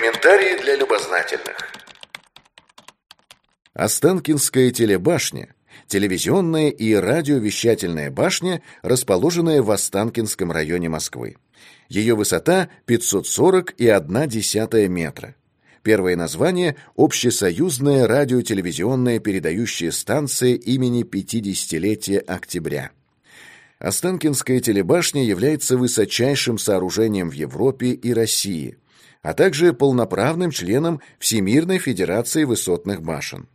Комментарии для любознательных. Останкинская телебашня – телевизионная и радиовещательная башня, расположенная в Останкинском районе Москвы. Ее высота 540,1 метра. Первое название – Общесоюзная радиотелевизионная передающая станция имени 50-летия октября. Останкинская телебашня является высочайшим сооружением в Европе и России, а также полноправным членом Всемирной Федерации Высотных Башен.